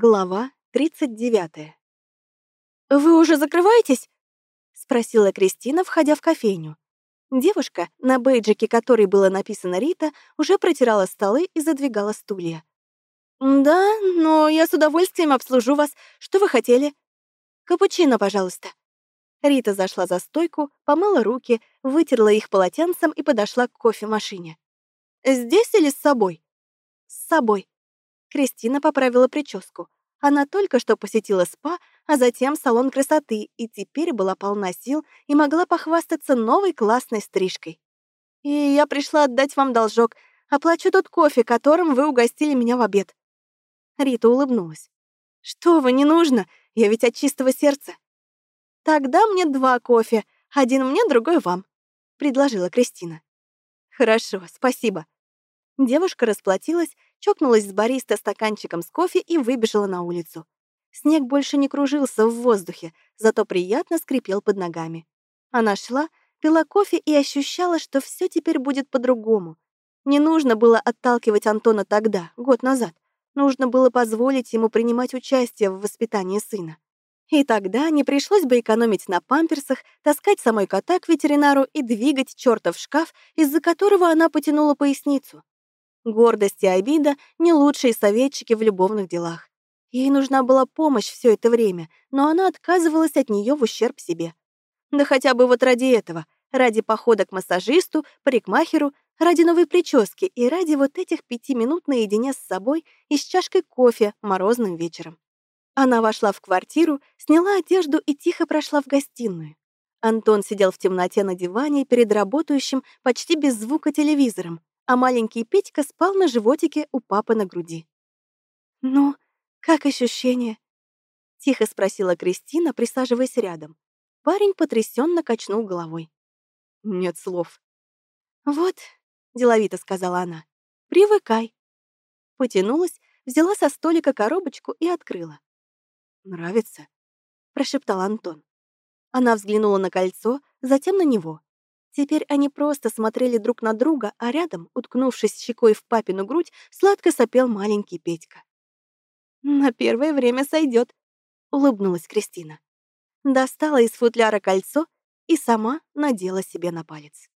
Глава 39. «Вы уже закрываетесь?» — спросила Кристина, входя в кофейню. Девушка, на бейджике которой было написано «Рита», уже протирала столы и задвигала стулья. «Да, но я с удовольствием обслужу вас. Что вы хотели?» «Капучино, пожалуйста». Рита зашла за стойку, помыла руки, вытерла их полотенцем и подошла к кофемашине. «Здесь или с собой?» «С собой», Кристина поправила прическу. Она только что посетила спа, а затем салон красоты, и теперь была полна сил и могла похвастаться новой классной стрижкой. «И я пришла отдать вам должок. Оплачу тот кофе, которым вы угостили меня в обед». Рита улыбнулась. «Что вы, не нужно, я ведь от чистого сердца». «Тогда мне два кофе, один мне, другой вам», — предложила Кристина. «Хорошо, спасибо». Девушка расплатилась чокнулась с бариста стаканчиком с кофе и выбежала на улицу. Снег больше не кружился в воздухе, зато приятно скрипел под ногами. Она шла, пила кофе и ощущала, что все теперь будет по-другому. Не нужно было отталкивать Антона тогда, год назад. Нужно было позволить ему принимать участие в воспитании сына. И тогда не пришлось бы экономить на памперсах, таскать самой кота к ветеринару и двигать чертов шкаф, из-за которого она потянула поясницу. Гордость и обида — не лучшие советчики в любовных делах. Ей нужна была помощь все это время, но она отказывалась от нее в ущерб себе. Да хотя бы вот ради этого, ради похода к массажисту, парикмахеру, ради новой прически и ради вот этих пяти минут наедине с собой и с чашкой кофе морозным вечером. Она вошла в квартиру, сняла одежду и тихо прошла в гостиную. Антон сидел в темноте на диване перед работающим почти без звука телевизором, а маленький Петька спал на животике у папы на груди. «Ну, как ощущение?» — тихо спросила Кристина, присаживаясь рядом. Парень потрясенно качнул головой. «Нет слов». «Вот», — деловито сказала она, — «привыкай». Потянулась, взяла со столика коробочку и открыла. «Нравится?» — прошептал Антон. Она взглянула на кольцо, затем на него. Теперь они просто смотрели друг на друга, а рядом, уткнувшись щекой в папину грудь, сладко сопел маленький Петька. «На первое время сойдет, улыбнулась Кристина. Достала из футляра кольцо и сама надела себе на палец.